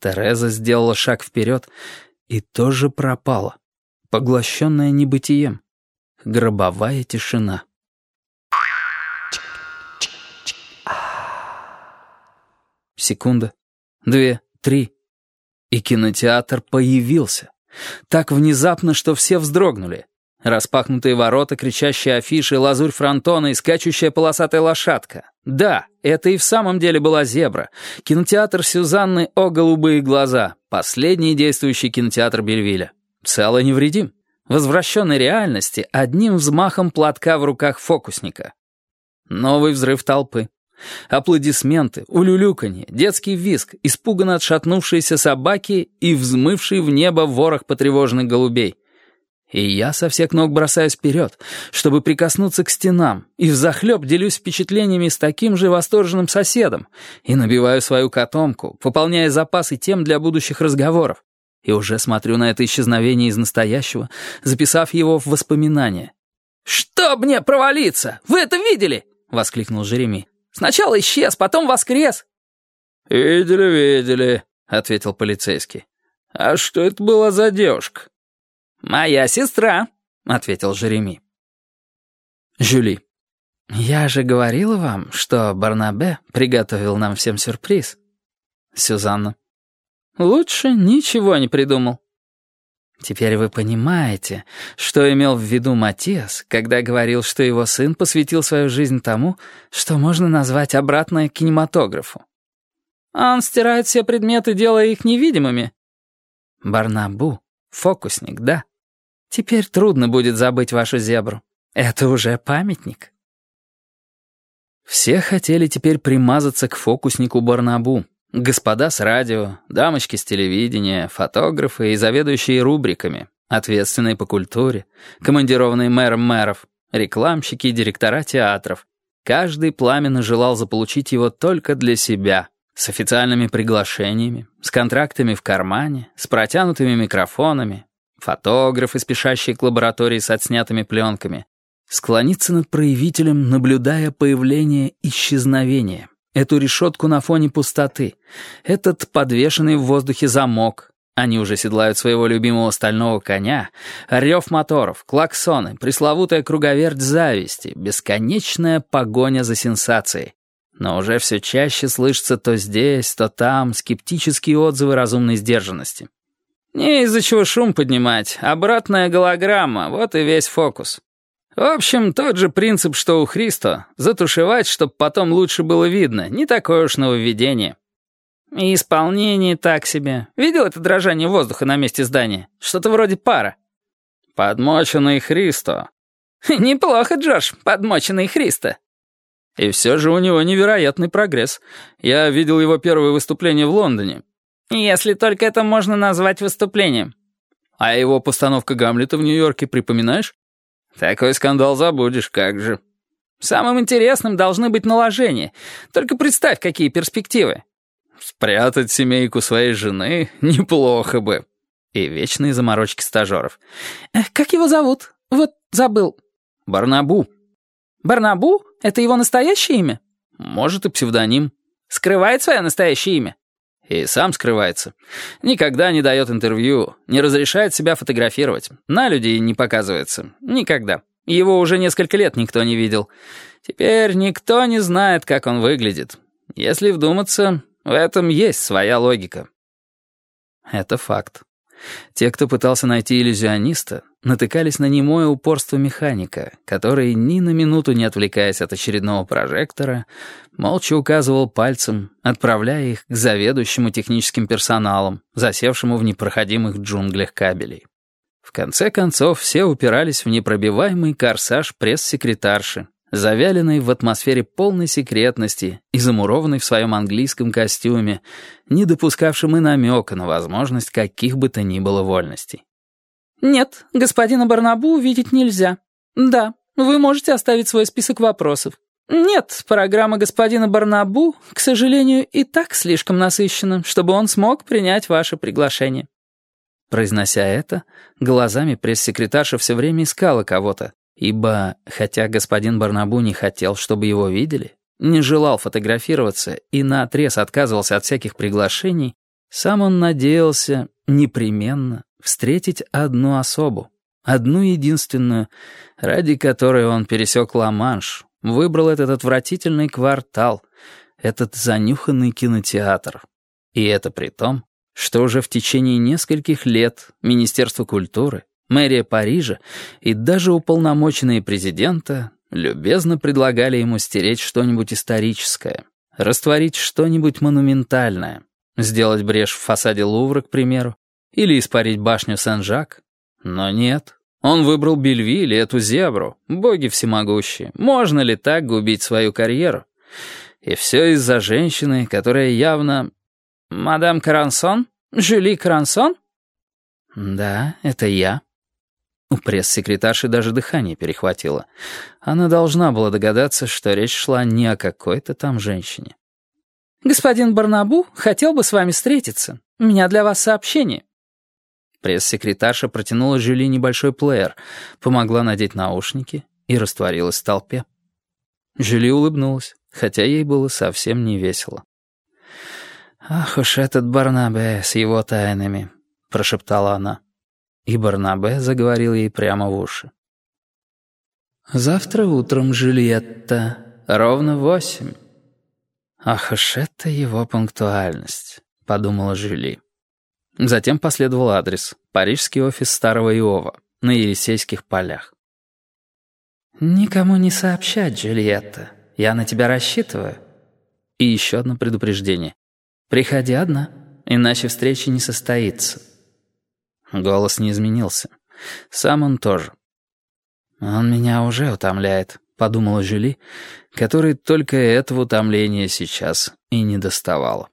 Тереза сделала шаг вперед и тоже пропала, поглощенная небытием. Гробовая тишина. Секунда, две, три. И кинотеатр появился. Так внезапно, что все вздрогнули. Распахнутые ворота, кричащие афиши, лазурь фронтона и скачущая полосатая лошадка. Да, это и в самом деле была зебра. Кинотеатр Сюзанны «О голубые глаза». Последний действующий кинотеатр Бельвиля. Цело невредим. Возвращенной реальности одним взмахом платка в руках фокусника. Новый взрыв толпы. Аплодисменты, улюлюканье, детский визг, испуганно отшатнувшиеся собаки и взмывший в небо ворох потревоженных голубей. И я со всех ног бросаюсь вперед, чтобы прикоснуться к стенам, и взахлеб делюсь впечатлениями с таким же восторженным соседом, и набиваю свою котомку, пополняя запасы тем для будущих разговоров. И уже смотрю на это исчезновение из настоящего, записав его в воспоминания. «Что мне провалиться? Вы это видели?» — воскликнул Жереми. Сначала исчез, потом воскрес». «Видели, видели», — ответил полицейский. «А что это была за девушка?» «Моя сестра», — ответил Жереми. Жюли. «Я же говорила вам, что Барнабе приготовил нам всем сюрприз». Сюзанна. «Лучше ничего не придумал». Теперь вы понимаете, что имел в виду Матиас, когда говорил, что его сын посвятил свою жизнь тому, что можно назвать обратно кинематографу. Он стирает все предметы, делая их невидимыми. Барнабу, фокусник, да. Теперь трудно будет забыть вашу зебру. Это уже памятник. Все хотели теперь примазаться к фокуснику Барнабу, Господа с радио, дамочки с телевидения, фотографы и заведующие рубриками, ответственные по культуре, командированные мэром мэров, рекламщики и директора театров. Каждый пламенно желал заполучить его только для себя, с официальными приглашениями, с контрактами в кармане, с протянутыми микрофонами, фотографы, спешащие к лаборатории с отснятыми пленками, склониться над проявителем, наблюдая появление исчезновения эту решетку на фоне пустоты, этот подвешенный в воздухе замок. Они уже седлают своего любимого стального коня, рев моторов, клаксоны, пресловутая круговерть зависти, бесконечная погоня за сенсацией. Но уже все чаще слышится то здесь, то там скептические отзывы разумной сдержанности. Не из-за чего шум поднимать, обратная голограмма, вот и весь фокус. В общем, тот же принцип, что у Христо. Затушевать, чтобы потом лучше было видно. Не такое уж нововведение. И исполнение так себе. Видел это дрожание воздуха на месте здания? Что-то вроде пара. Подмоченный Христо. Неплохо, Джош, подмоченный Христо. И все же у него невероятный прогресс. Я видел его первое выступление в Лондоне. Если только это можно назвать выступлением. А его постановка Гамлета в Нью-Йорке, припоминаешь? Такой скандал забудешь, как же. Самым интересным должны быть наложения. Только представь, какие перспективы. Спрятать семейку своей жены неплохо бы. И вечные заморочки стажеров. «Как его зовут? Вот забыл». «Барнабу». «Барнабу? Это его настоящее имя?» «Может, и псевдоним». «Скрывает свое настоящее имя?» И сам скрывается. Никогда не дает интервью, не разрешает себя фотографировать. На людей не показывается. Никогда. Его уже несколько лет никто не видел. Теперь никто не знает, как он выглядит. Если вдуматься, в этом есть своя логика. Это факт. Те, кто пытался найти иллюзиониста, натыкались на немое упорство механика, который, ни на минуту не отвлекаясь от очередного прожектора, молча указывал пальцем, отправляя их к заведующему техническим персоналом, засевшему в непроходимых джунглях кабелей. В конце концов, все упирались в непробиваемый корсаж пресс-секретарши, завяленный в атмосфере полной секретности и замурованный в своем английском костюме, не допускавшим и намека на возможность каких бы то ни было вольностей. «Нет, господина Барнабу увидеть нельзя. Да, вы можете оставить свой список вопросов. Нет, программа господина Барнабу, к сожалению, и так слишком насыщена, чтобы он смог принять ваше приглашение». Произнося это, глазами пресс-секретарша все время искала кого-то, ибо, хотя господин Барнабу не хотел, чтобы его видели, не желал фотографироваться и наотрез отказывался от всяких приглашений, Сам он надеялся непременно встретить одну особу, одну единственную, ради которой он пересек Ла-Манш, выбрал этот отвратительный квартал, этот занюханный кинотеатр. И это при том, что уже в течение нескольких лет Министерство культуры, мэрия Парижа и даже уполномоченные президента любезно предлагали ему стереть что-нибудь историческое, растворить что-нибудь монументальное, сделать брешь в фасаде Лувра, к примеру, или испарить башню Сен-Жак. Но нет, он выбрал Бельвиль и эту зебру, боги всемогущие. Можно ли так губить свою карьеру? И все из-за женщины, которая явно... «Мадам Карансон? Жюли Карансон?» «Да, это я». У пресс-секретарши даже дыхание перехватило. Она должна была догадаться, что речь шла не о какой-то там женщине. «Господин Барнабу хотел бы с вами встретиться. У меня для вас сообщение». Пресс-секретарша протянула Жюли небольшой плеер, помогла надеть наушники и растворилась в толпе. Жюли улыбнулась, хотя ей было совсем не весело. «Ах уж этот Барнабе с его тайнами», — прошептала она. И Барнабе заговорил ей прямо в уши. «Завтра утром, Жюльетта, ровно восемь». «Ах уж это его пунктуальность», — подумала Жюли. Затем последовал адрес. Парижский офис Старого Иова на Елисейских полях. «Никому не сообщать, Джульетта. Я на тебя рассчитываю». И еще одно предупреждение. «Приходи одна, иначе встреча не состоится». Голос не изменился. Сам он тоже. «Он меня уже утомляет», — подумала Жюли, которой только этого утомления сейчас и не доставало.